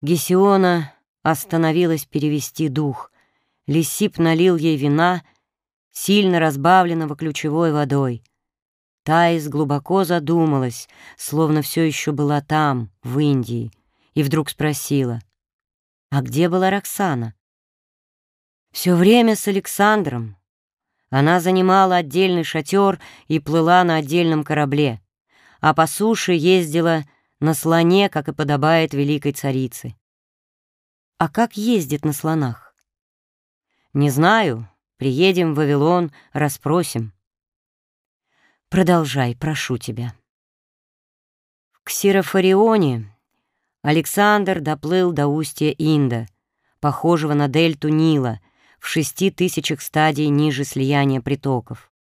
Гесиона остановилась перевести дух. Лисип налил ей вина, сильно разбавленного ключевой водой. Таис глубоко задумалась, словно все еще была там, в Индии, и вдруг спросила, «А где была Роксана?» «Все время с Александром. Она занимала отдельный шатер и плыла на отдельном корабле, а по суше ездила на слоне, как и подобает великой царице. А как ездит на слонах? Не знаю. Приедем в Вавилон, расспросим. Продолжай, прошу тебя. В Ксирофарионе Александр доплыл до устья Инда, похожего на дельту Нила, в шести тысячах стадий ниже слияния притоков.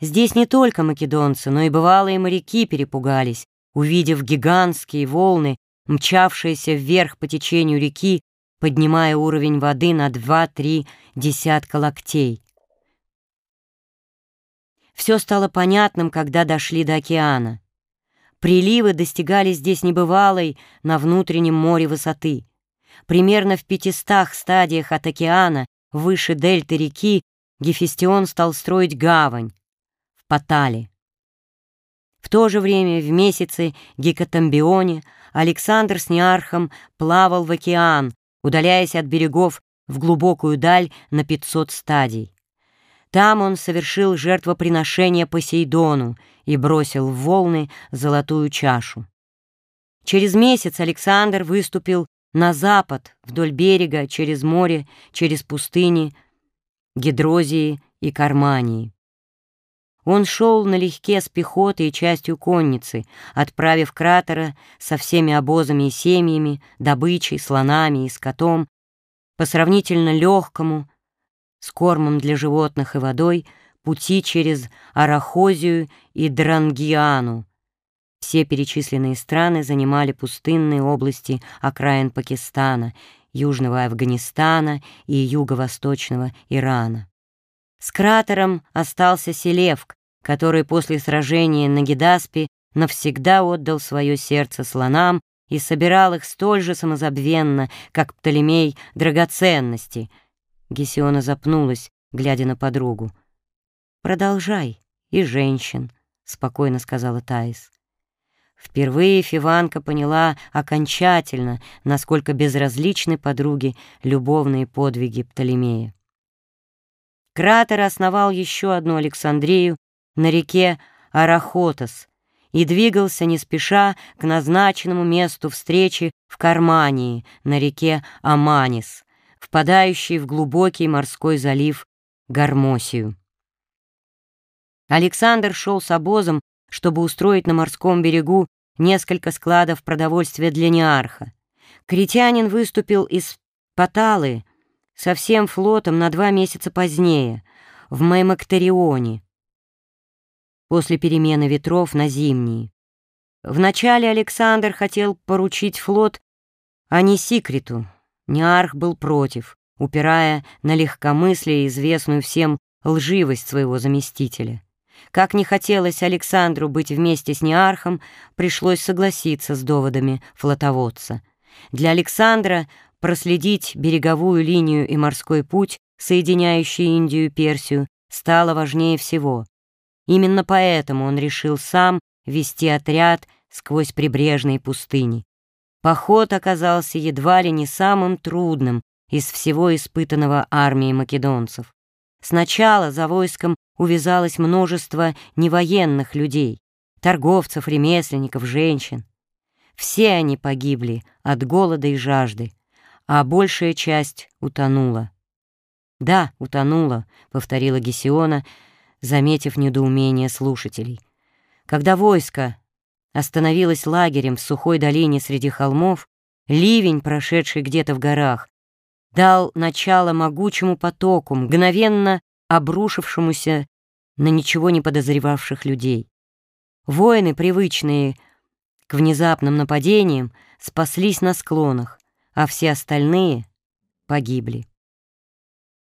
Здесь не только македонцы, но и бывалые моряки перепугались, увидев гигантские волны, мчавшиеся вверх по течению реки, поднимая уровень воды на два-три десятка локтей. Все стало понятным, когда дошли до океана. Приливы достигали здесь небывалой на внутреннем море высоты. Примерно в пятистах стадиях от океана, выше дельты реки, Гефестион стал строить гавань в Патале. В то же время в месяце Гекатамбионе Александр с Неархом плавал в океан, удаляясь от берегов в глубокую даль на 500 стадий. Там он совершил жертвоприношение Посейдону и бросил в волны золотую чашу. Через месяц Александр выступил на запад, вдоль берега, через море, через пустыни, Гидрозии и Кармании. Он шел налегке с пехотой и частью конницы, отправив кратера со всеми обозами и семьями, добычей, слонами и скотом, по сравнительно легкому, с кормом для животных и водой, пути через Арахозию и Дрангиану. Все перечисленные страны занимали пустынные области окраин Пакистана, Южного Афганистана и Юго-Восточного Ирана. С кратером остался Селевк, который после сражения на Гедаспе навсегда отдал свое сердце слонам и собирал их столь же самозабвенно, как Птолемей драгоценности. Гесиона запнулась, глядя на подругу. «Продолжай, и женщин», — спокойно сказала Таис. Впервые Фиванка поняла окончательно, насколько безразличны подруге любовные подвиги Птолемея. Кратер основал еще одну Александрию на реке Арахотос и двигался не спеша к назначенному месту встречи в Кармании на реке Аманис, впадающей в глубокий морской залив Гармосию. Александр шел с обозом, чтобы устроить на морском берегу несколько складов продовольствия для Неарха. Критянин выступил из Паталы, со всем флотом на два месяца позднее, в Маймактерионе, после перемены ветров на зимние. Вначале Александр хотел поручить флот а не Секрету. Неарх был против, упирая на легкомыслие известную всем лживость своего заместителя. Как не хотелось Александру быть вместе с Неархом, пришлось согласиться с доводами флотоводца. Для Александра Проследить береговую линию и морской путь, соединяющий Индию и Персию, стало важнее всего. Именно поэтому он решил сам вести отряд сквозь прибрежные пустыни. Поход оказался едва ли не самым трудным из всего испытанного армией македонцев. Сначала за войском увязалось множество невоенных людей, торговцев, ремесленников, женщин. Все они погибли от голода и жажды а большая часть утонула. «Да, утонула», — повторила Гесиона, заметив недоумение слушателей. Когда войско остановилось лагерем в сухой долине среди холмов, ливень, прошедший где-то в горах, дал начало могучему потоку, мгновенно обрушившемуся на ничего не подозревавших людей. Воины, привычные к внезапным нападениям, спаслись на склонах, а все остальные погибли.